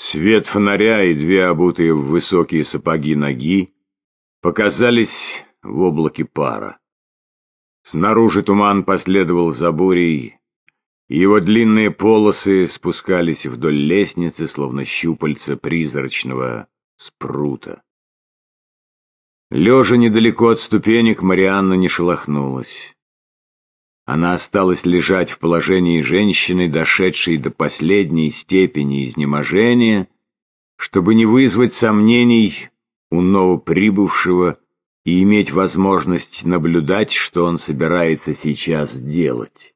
Свет фонаря и две обутые в высокие сапоги ноги показались в облаке пара. Снаружи туман последовал за бурей, и его длинные полосы спускались вдоль лестницы, словно щупальца призрачного спрута. Лежа недалеко от ступенек, Марианна не шелохнулась. Она осталась лежать в положении женщины, дошедшей до последней степени изнеможения, чтобы не вызвать сомнений у новоприбывшего и иметь возможность наблюдать, что он собирается сейчас делать,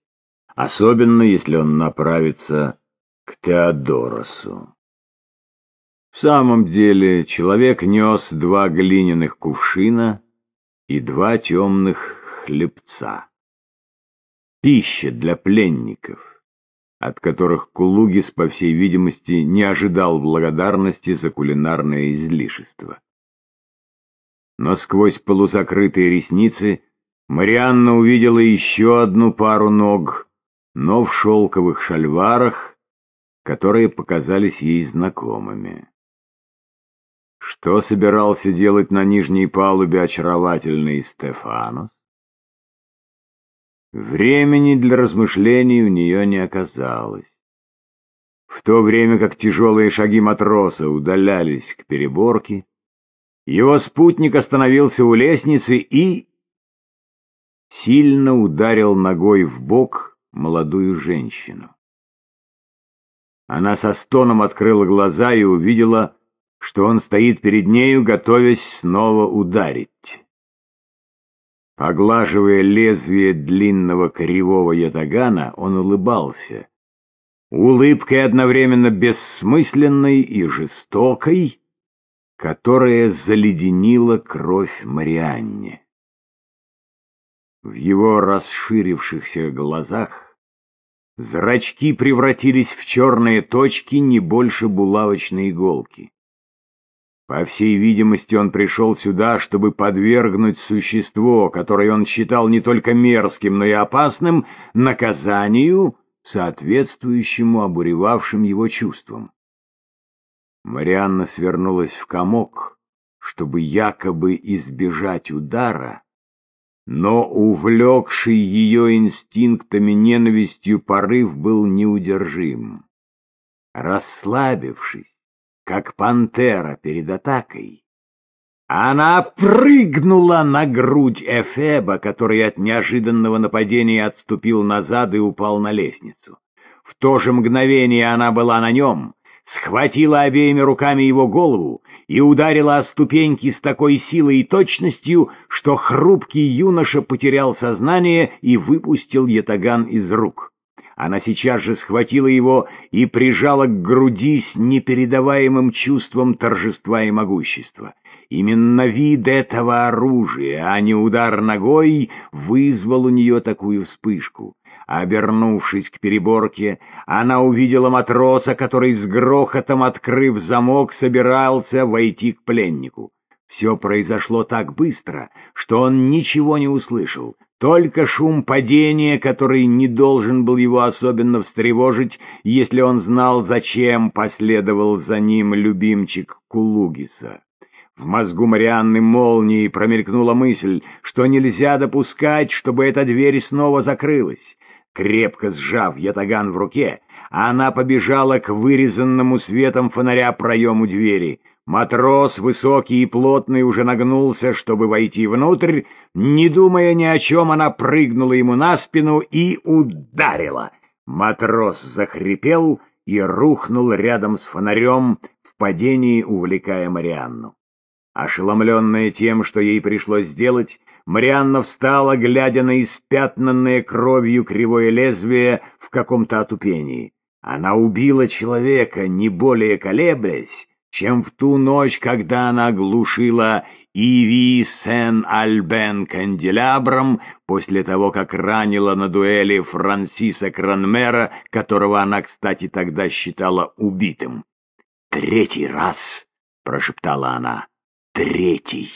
особенно если он направится к Теодоросу. В самом деле человек нес два глиняных кувшина и два темных хлебца. Пища для пленников, от которых Кулугис, по всей видимости, не ожидал благодарности за кулинарное излишество. Но сквозь полузакрытые ресницы Марианна увидела еще одну пару ног, но в шелковых шальварах, которые показались ей знакомыми. Что собирался делать на нижней палубе очаровательный Стефанос? Времени для размышлений у нее не оказалось. В то время как тяжелые шаги матроса удалялись к переборке, его спутник остановился у лестницы и сильно ударил ногой в бок молодую женщину. Она со стоном открыла глаза и увидела, что он стоит перед нею, готовясь снова ударить. Оглаживая лезвие длинного кривого ятагана, он улыбался. Улыбкой одновременно бессмысленной и жестокой, которая заледенила кровь Марианне. В его расширившихся глазах зрачки превратились в черные точки не больше булавочной иголки. По всей видимости, он пришел сюда, чтобы подвергнуть существо, которое он считал не только мерзким, но и опасным, наказанию, соответствующему обуревавшим его чувствам. Марианна свернулась в комок, чтобы якобы избежать удара, но увлекший ее инстинктами ненавистью порыв был неудержим. Расслабившись, как пантера перед атакой. Она прыгнула на грудь Эфеба, который от неожиданного нападения отступил назад и упал на лестницу. В то же мгновение она была на нем, схватила обеими руками его голову и ударила о ступеньки с такой силой и точностью, что хрупкий юноша потерял сознание и выпустил ятаган из рук. Она сейчас же схватила его и прижала к груди с непередаваемым чувством торжества и могущества. Именно вид этого оружия, а не удар ногой, вызвал у нее такую вспышку. Обернувшись к переборке, она увидела матроса, который с грохотом, открыв замок, собирался войти к пленнику. Все произошло так быстро, что он ничего не услышал. Только шум падения, который не должен был его особенно встревожить, если он знал, зачем последовал за ним любимчик Кулугиса. В мозгу Марианны молнией промелькнула мысль, что нельзя допускать, чтобы эта дверь снова закрылась. Крепко сжав ятаган в руке, она побежала к вырезанному светом фонаря проему двери — Матрос, высокий и плотный, уже нагнулся, чтобы войти внутрь. Не думая ни о чем, она прыгнула ему на спину и ударила. Матрос захрипел и рухнул рядом с фонарем, в падении увлекая Марианну. Ошеломленная тем, что ей пришлось сделать, Марианна встала, глядя на испятнанное кровью кривое лезвие в каком-то отупении. Она убила человека, не более колеблясь, чем в ту ночь, когда она глушила Иви Сен-Альбен канделябром после того, как ранила на дуэли Франсиса Кранмера, которого она, кстати, тогда считала убитым. «Третий раз!» — прошептала она. «Третий!»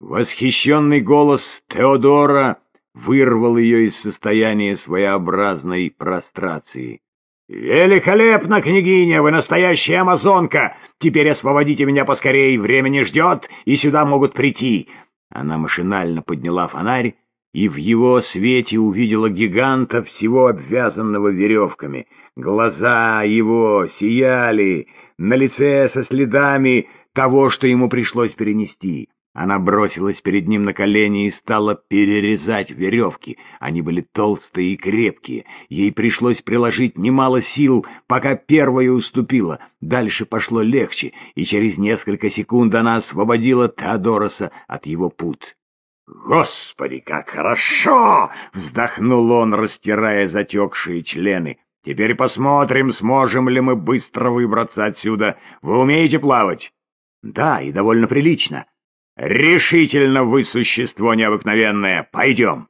Восхищенный голос Теодора вырвал ее из состояния своеобразной прострации. «Великолепно, княгиня! Вы настоящая амазонка! Теперь освободите меня поскорей, время не ждет, и сюда могут прийти!» Она машинально подняла фонарь и в его свете увидела гиганта, всего обвязанного веревками. Глаза его сияли, на лице со следами того, что ему пришлось перенести. Она бросилась перед ним на колени и стала перерезать веревки. Они были толстые и крепкие. Ей пришлось приложить немало сил, пока первая уступила. Дальше пошло легче, и через несколько секунд она освободила Теодороса от его пут. «Господи, как хорошо!» — вздохнул он, растирая затекшие члены. «Теперь посмотрим, сможем ли мы быстро выбраться отсюда. Вы умеете плавать?» «Да, и довольно прилично». «Решительно вы существо необыкновенное! Пойдем!»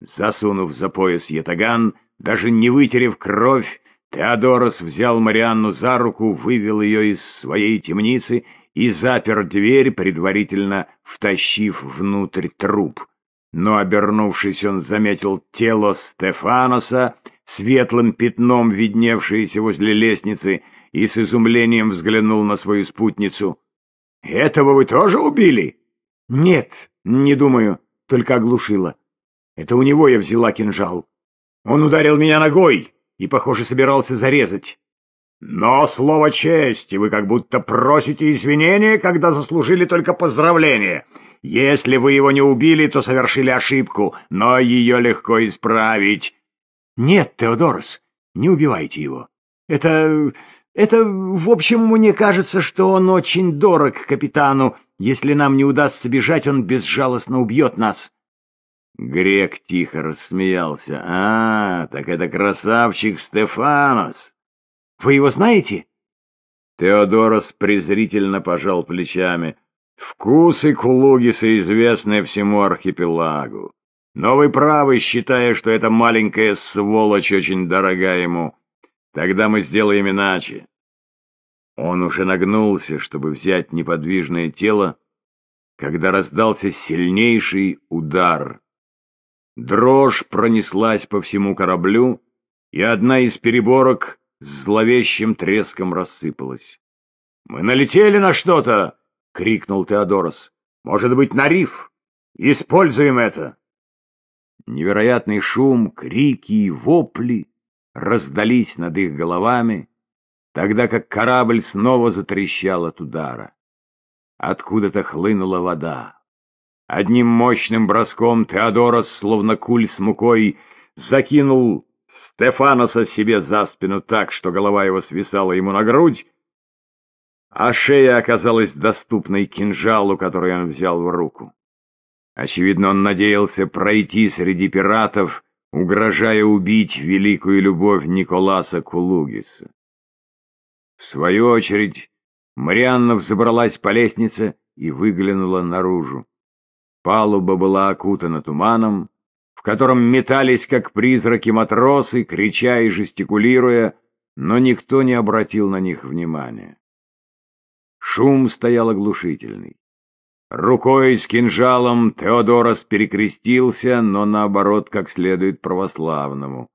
Засунув за пояс ятаган, даже не вытерев кровь, Теодорос взял Марианну за руку, вывел ее из своей темницы и запер дверь, предварительно втащив внутрь труп. Но, обернувшись, он заметил тело Стефаноса, светлым пятном видневшееся возле лестницы, и с изумлением взглянул на свою спутницу. «Этого вы тоже убили?» «Нет, не думаю, только оглушила. Это у него я взяла кинжал. Он ударил меня ногой и, похоже, собирался зарезать». «Но слово чести вы как будто просите извинения, когда заслужили только поздравления. Если вы его не убили, то совершили ошибку, но ее легко исправить». «Нет, Теодорос, не убивайте его. Это... это... в общем, мне кажется, что он очень дорог капитану, если нам не удастся бежать, он безжалостно убьет нас. Грек тихо рассмеялся. «А, так это красавчик Стефанос! Вы его знаете?» Теодорос презрительно пожал плечами. «Вкусы Кулугиса известны всему архипелагу. Но вы правы, считая, что эта маленькая сволочь очень дорога ему. Тогда мы сделаем иначе. Он уже нагнулся, чтобы взять неподвижное тело, когда раздался сильнейший удар. Дрожь пронеслась по всему кораблю, и одна из переборок с зловещим треском рассыпалась. «Мы налетели на что-то!» — крикнул Теодорос. «Может быть, на риф? Используем это!» Невероятный шум, крики и вопли раздались над их головами, тогда как корабль снова затрещал от удара. Откуда-то хлынула вода. Одним мощным броском Теодорос, словно куль с мукой, закинул Стефаноса себе за спину так, что голова его свисала ему на грудь, а шея оказалась доступной кинжалу, который он взял в руку. Очевидно, он надеялся пройти среди пиратов, угрожая убить великую любовь Николаса Кулугиса. В свою очередь, Марианна взобралась по лестнице и выглянула наружу. Палуба была окутана туманом, в котором метались, как призраки матросы, крича и жестикулируя, но никто не обратил на них внимания. Шум стоял оглушительный. Рукой с кинжалом Теодорос перекрестился, но наоборот, как следует православному.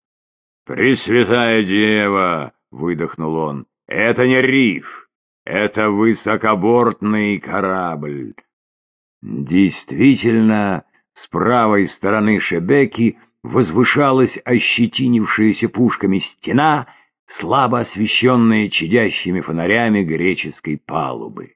«Пресвятая Дева!» — выдохнул он. Это не риф, это высокобортный корабль. Действительно, с правой стороны Шебеки возвышалась ощетинившаяся пушками стена, слабо освещенная чадящими фонарями греческой палубы.